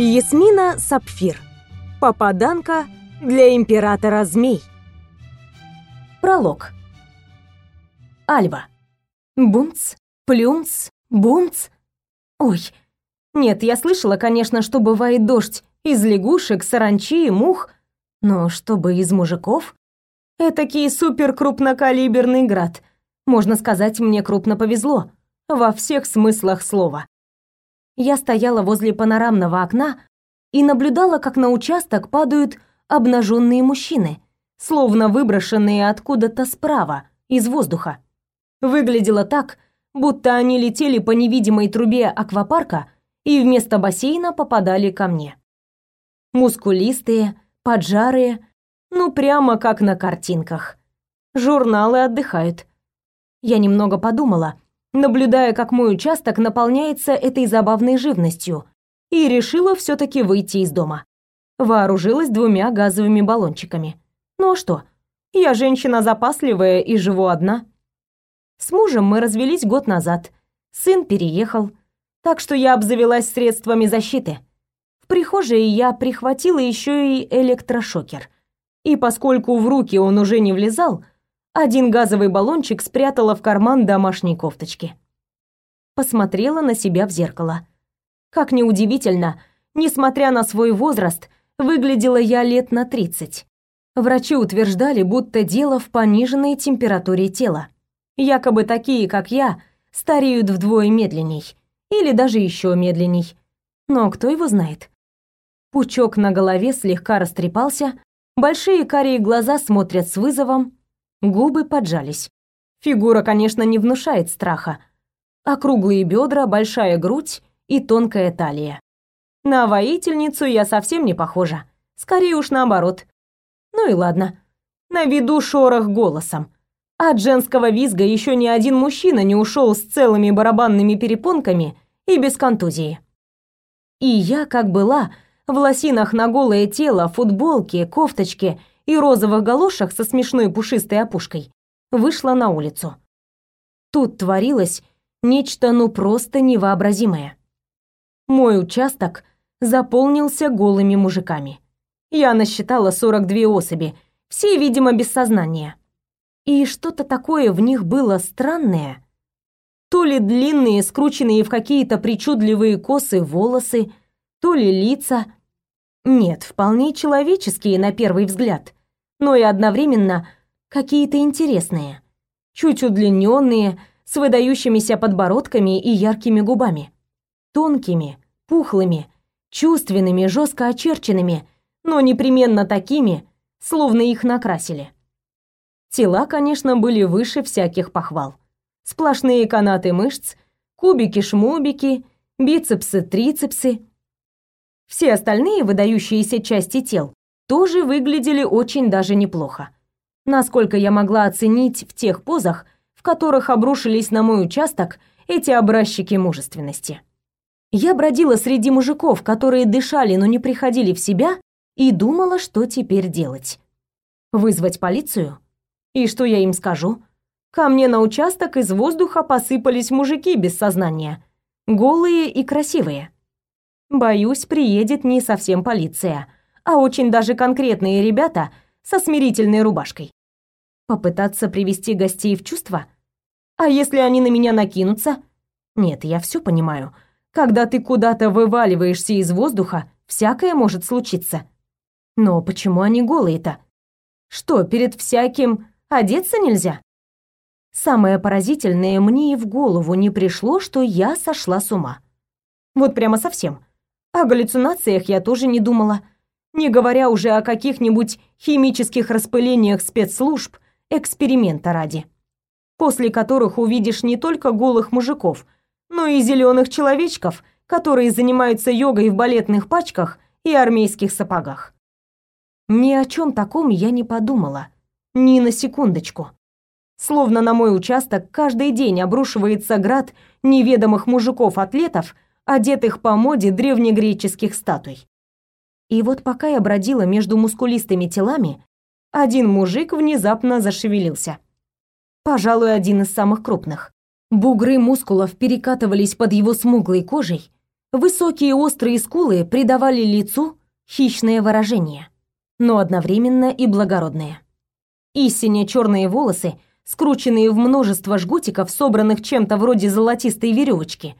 Ясмина Сапфир. Попаданка для императора змей. Пролог. Альба. Бумц, плюмц, бумц. Ой. Нет, я слышала, конечно, что бывает дождь из лягушек, саранчи и мух, но чтобы из мужиков? Этакий суперкрупнокалиберный град. Можно сказать, мне крупно повезло. Во всех смыслах слова. Я стояла возле панорамного окна и наблюдала, как на участок падают обнаженные мужчины, словно выброшенные откуда-то справа, из воздуха. Выглядело так, будто они летели по невидимой трубе аквапарка и вместо бассейна попадали ко мне. Мускулистые, поджарые, ну прямо как на картинках. Журналы отдыхают. Я немного подумала, наблюдая, как мой участок наполняется этой забавной живностью, и решила все таки выйти из дома. Вооружилась двумя газовыми баллончиками. Ну а что? Я женщина запасливая и живу одна. С мужем мы развелись год назад. Сын переехал, так что я обзавелась средствами защиты. В прихожей я прихватила еще и электрошокер. И поскольку в руки он уже не влезал, один газовый баллончик спрятала в карман домашней кофточки. Посмотрела на себя в зеркало. Как ни удивительно, несмотря на свой возраст, выглядела я лет на 30. Врачи утверждали, будто дело в пониженной температуре тела. Якобы такие, как я, стареют вдвое медленней. Или даже еще медленней. Но кто его знает? Пучок на голове слегка растрепался, большие карие глаза смотрят с вызовом, Губы поджались. Фигура, конечно, не внушает страха. Округлые бедра, большая грудь и тонкая талия. На воительницу я совсем не похожа. Скорее уж наоборот. Ну и ладно. На виду шорох голосом. От женского визга еще ни один мужчина не ушел с целыми барабанными перепонками и без контузии. И я, как была, в лосинах на голое тело, футболке, кофточке и розовых галошах со смешной пушистой опушкой, вышла на улицу. Тут творилось нечто ну просто невообразимое. Мой участок заполнился голыми мужиками. Я насчитала 42 особи, все, видимо, без сознания. И что-то такое в них было странное. То ли длинные, скрученные в какие-то причудливые косы волосы, то ли лица. Нет, вполне человеческие на первый взгляд но и одновременно какие-то интересные, чуть удлиненные, с выдающимися подбородками и яркими губами, тонкими, пухлыми, чувственными, жестко очерченными, но непременно такими, словно их накрасили. Тела, конечно, были выше всяких похвал. Сплошные канаты мышц, кубики-шмубики, бицепсы-трицепсы. Все остальные выдающиеся части тел тоже выглядели очень даже неплохо. Насколько я могла оценить в тех позах, в которых обрушились на мой участок эти образчики мужественности. Я бродила среди мужиков, которые дышали, но не приходили в себя, и думала, что теперь делать. Вызвать полицию? И что я им скажу? Ко мне на участок из воздуха посыпались мужики без сознания, голые и красивые. Боюсь, приедет не совсем полиция, а очень даже конкретные ребята со смирительной рубашкой. Попытаться привести гостей в чувство? А если они на меня накинутся? Нет, я все понимаю. Когда ты куда-то вываливаешься из воздуха, всякое может случиться. Но почему они голые-то? Что, перед всяким одеться нельзя? Самое поразительное, мне и в голову не пришло, что я сошла с ума. Вот прямо совсем. О галлюцинациях я тоже не думала не говоря уже о каких-нибудь химических распылениях спецслужб эксперимента ради, после которых увидишь не только голых мужиков, но и зеленых человечков, которые занимаются йогой в балетных пачках и армейских сапогах. Ни о чем таком я не подумала, ни на секундочку. Словно на мой участок каждый день обрушивается град неведомых мужиков-атлетов, одетых по моде древнегреческих статуй. И вот пока я бродила между мускулистыми телами, один мужик внезапно зашевелился. Пожалуй, один из самых крупных. Бугры мускулов перекатывались под его смуглой кожей, Высокие острые скулы придавали лицу хищное выражение, но одновременно и благородное. И сине-черные волосы, скрученные в множество жгутиков, собранных чем-то вроде золотистой веревочки,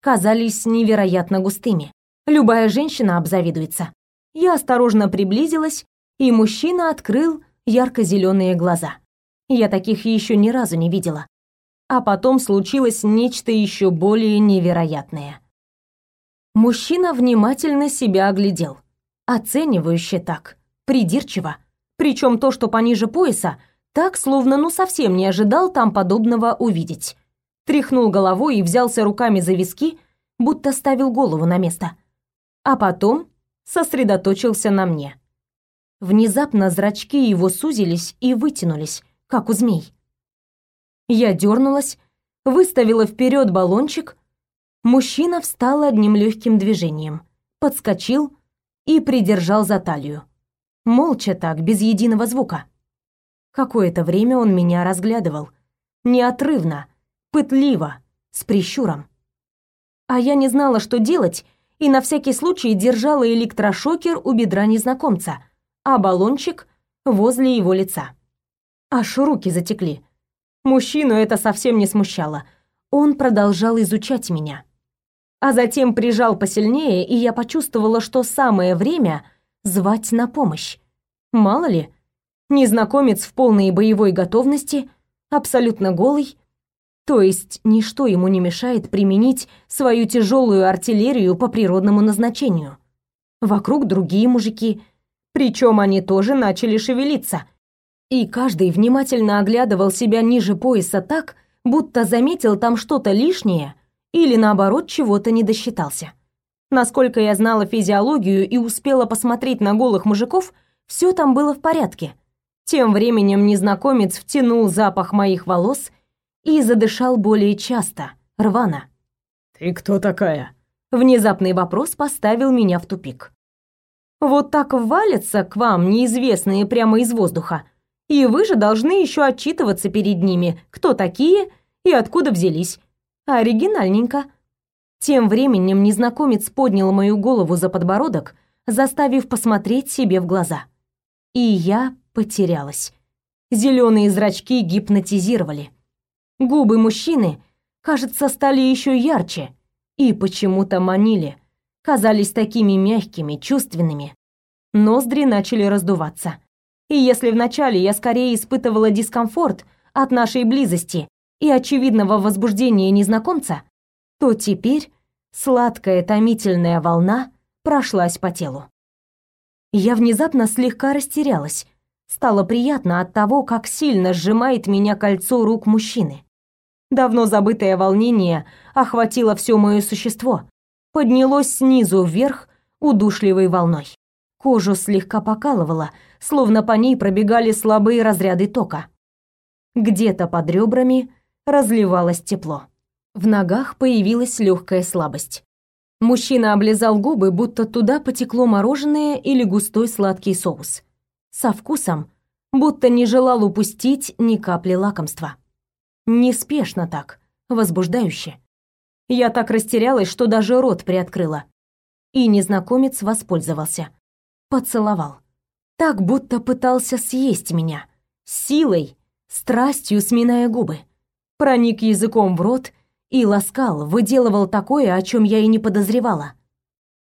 казались невероятно густыми. Любая женщина обзавидуется. Я осторожно приблизилась, и мужчина открыл ярко-зеленые глаза. Я таких еще ни разу не видела. А потом случилось нечто еще более невероятное. Мужчина внимательно себя оглядел. Оценивающе так, придирчиво. Причем то, что пониже пояса, так, словно ну совсем не ожидал там подобного увидеть. Тряхнул головой и взялся руками за виски, будто ставил голову на место. А потом сосредоточился на мне. Внезапно зрачки его сузились и вытянулись, как у змей. Я дернулась, выставила вперед баллончик. Мужчина встал одним легким движением, подскочил и придержал за талию. Молча так, без единого звука. Какое-то время он меня разглядывал. Неотрывно, пытливо, с прищуром. А я не знала, что делать, и на всякий случай держала электрошокер у бедра незнакомца, а баллончик возле его лица. Аж руки затекли. Мужчину это совсем не смущало. Он продолжал изучать меня. А затем прижал посильнее, и я почувствовала, что самое время звать на помощь. Мало ли, незнакомец в полной боевой готовности, абсолютно голый, то есть ничто ему не мешает применить свою тяжелую артиллерию по природному назначению. Вокруг другие мужики, причем они тоже начали шевелиться. И каждый внимательно оглядывал себя ниже пояса так, будто заметил там что-то лишнее или наоборот чего-то не досчитался. Насколько я знала физиологию и успела посмотреть на голых мужиков, все там было в порядке. Тем временем незнакомец втянул запах моих волос и задышал более часто, рвано. «Ты кто такая?» Внезапный вопрос поставил меня в тупик. Вот так валятся к вам неизвестные прямо из воздуха, и вы же должны еще отчитываться перед ними, кто такие и откуда взялись. Оригинальненько. Тем временем незнакомец поднял мою голову за подбородок, заставив посмотреть себе в глаза. И я потерялась. Зеленые зрачки гипнотизировали. Губы мужчины, кажется, стали еще ярче и почему-то манили, казались такими мягкими, чувственными. Ноздри начали раздуваться. И если вначале я скорее испытывала дискомфорт от нашей близости и очевидного возбуждения незнакомца, то теперь сладкая томительная волна прошлась по телу. Я внезапно слегка растерялась. Стало приятно от того, как сильно сжимает меня кольцо рук мужчины. Давно забытое волнение охватило все мое существо, поднялось снизу вверх удушливой волной. Кожу слегка покалывало, словно по ней пробегали слабые разряды тока. Где-то под ребрами разливалось тепло. В ногах появилась легкая слабость. Мужчина облизал губы, будто туда потекло мороженое или густой сладкий соус. Со вкусом, будто не желал упустить ни капли лакомства. Неспешно так, возбуждающе. Я так растерялась, что даже рот приоткрыла. И незнакомец воспользовался. Поцеловал. Так, будто пытался съесть меня. Силой, страстью сминая губы. Проник языком в рот и ласкал, выделывал такое, о чем я и не подозревала.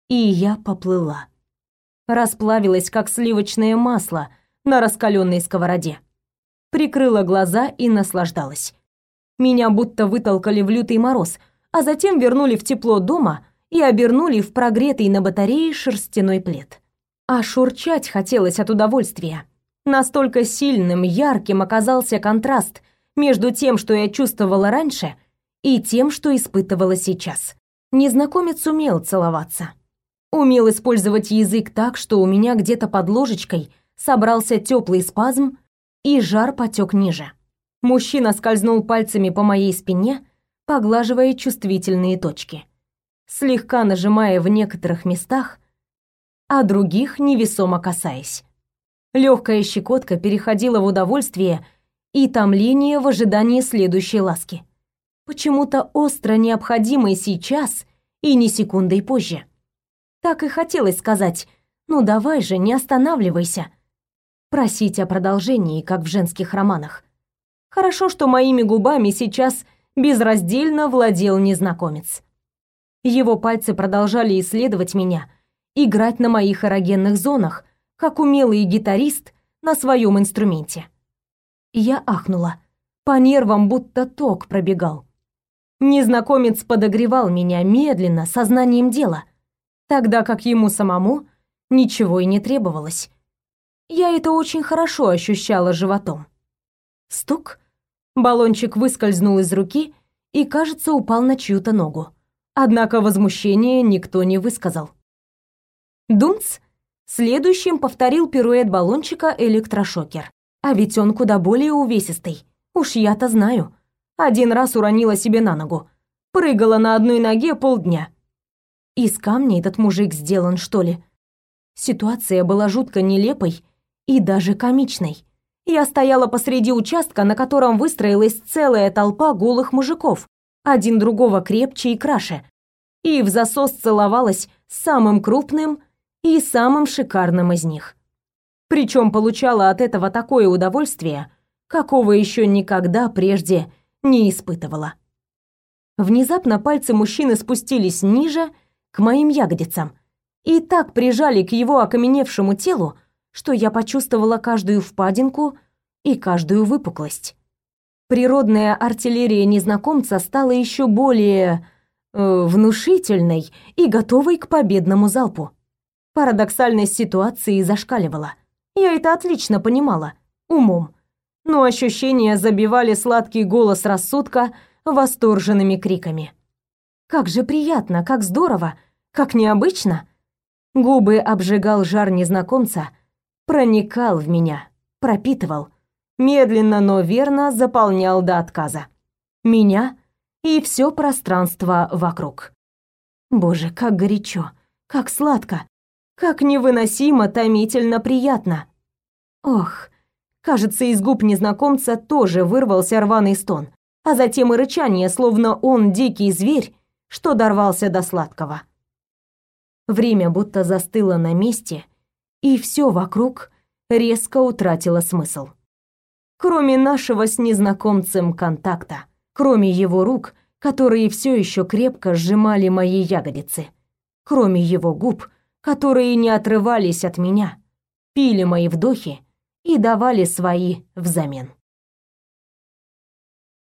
И я поплыла. Расплавилась, как сливочное масло на раскаленной сковороде. Прикрыла глаза и наслаждалась. Меня будто вытолкали в лютый мороз, а затем вернули в тепло дома и обернули в прогретый на батарее шерстяной плед. А шурчать хотелось от удовольствия. Настолько сильным, ярким оказался контраст между тем, что я чувствовала раньше, и тем, что испытывала сейчас. Незнакомец умел целоваться. Умел использовать язык так, что у меня где-то под ложечкой собрался теплый спазм, и жар потек ниже. Мужчина скользнул пальцами по моей спине, поглаживая чувствительные точки, слегка нажимая в некоторых местах, а других невесомо касаясь. Легкая щекотка переходила в удовольствие и томление в ожидании следующей ласки. Почему-то остро необходимой сейчас и ни секундой позже. Так и хотелось сказать «Ну давай же, не останавливайся». Просить о продолжении, как в женских романах. Хорошо, что моими губами сейчас безраздельно владел незнакомец. Его пальцы продолжали исследовать меня, играть на моих эрогенных зонах, как умелый гитарист на своем инструменте. Я ахнула. По нервам будто ток пробегал. Незнакомец подогревал меня медленно, сознанием дела, тогда как ему самому ничего и не требовалось. Я это очень хорошо ощущала животом. Стук. Баллончик выскользнул из руки и, кажется, упал на чью-то ногу. Однако возмущения никто не высказал. Дунц следующим повторил пируэт баллончика электрошокер. А ведь он куда более увесистый. Уж я-то знаю. Один раз уронила себе на ногу. Прыгала на одной ноге полдня. Из камня этот мужик сделан, что ли? Ситуация была жутко нелепой и даже комичной. Я стояла посреди участка, на котором выстроилась целая толпа голых мужиков, один другого крепче и краше, и в засос целовалась с самым крупным и самым шикарным из них причем получала от этого такое удовольствие, какого еще никогда прежде не испытывала. Внезапно пальцы мужчины спустились ниже, к моим ягодицам, и так прижали к его окаменевшему телу, что я почувствовала каждую впадинку и каждую выпуклость. Природная артиллерия незнакомца стала еще более э, внушительной и готовой к победному залпу. Парадоксальность ситуации зашкаливала. Я это отлично понимала, умом. Но ощущения забивали сладкий голос рассудка восторженными криками. Как же приятно, как здорово, как необычно. Губы обжигал жар незнакомца, проникал в меня, пропитывал, медленно, но верно заполнял до отказа. Меня и все пространство вокруг. Боже, как горячо, как сладко, как невыносимо томительно приятно. Ох, кажется, из губ незнакомца тоже вырвался рваный стон, а затем и рычание, словно он дикий зверь, что дорвался до сладкого. Время будто застыло на месте, и все вокруг резко утратило смысл. Кроме нашего с незнакомцем контакта, кроме его рук, которые все еще крепко сжимали мои ягодицы, кроме его губ, которые не отрывались от меня, пили мои вдохи и давали свои взамен.